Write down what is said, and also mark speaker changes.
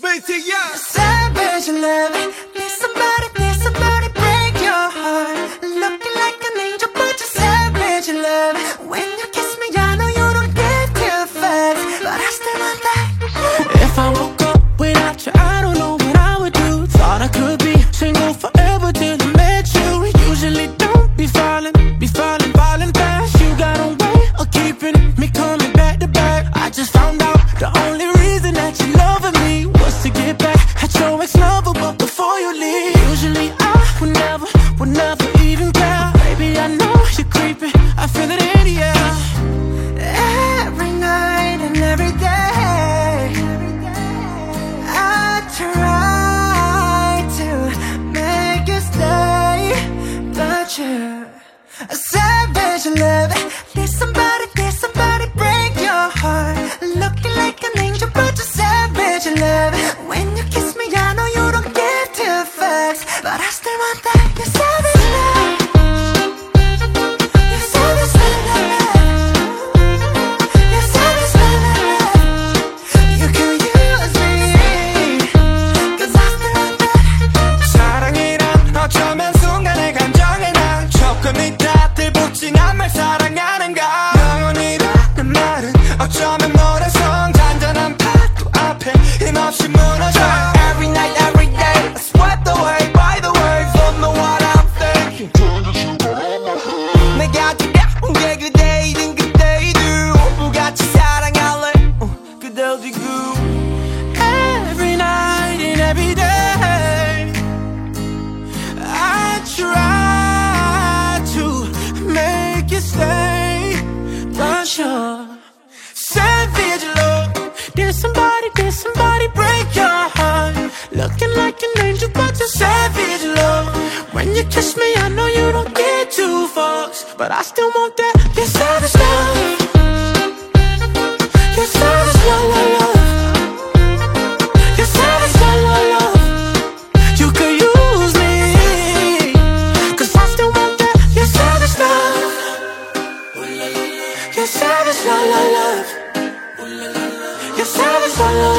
Speaker 1: VTR.
Speaker 2: Savage love. Need somebody, need somebody break your heart. Looking like an angel, but you're savage love. When you kiss me, I know you don't give two fucks, but I still want that.
Speaker 3: If I woke up without you, I don't know what I would do. Thought I could be single forever till I met you. Usually don't be falling, be falling, falling fast. You got a way of keeping me coming back to back. I just found out the only reason that you loving ex lover, but before you leave, usually I would never, would never even care. Baby, I know you're creeping, I feel it in the.
Speaker 2: Every night and every day, I try to make you stay, but you're a savage love. Did somebody, did somebody break your heart? Fucks, but
Speaker 1: del de goo every night
Speaker 3: and every day. I try to make you stay, but you're savage, love. Did somebody, did somebody break your heart? Looking like an angel, but you're savage, love. When you kiss me, I know you don't get two fucks, but I still want that. You're savage, love. You're savage, love, love, love. You're savage, love, love,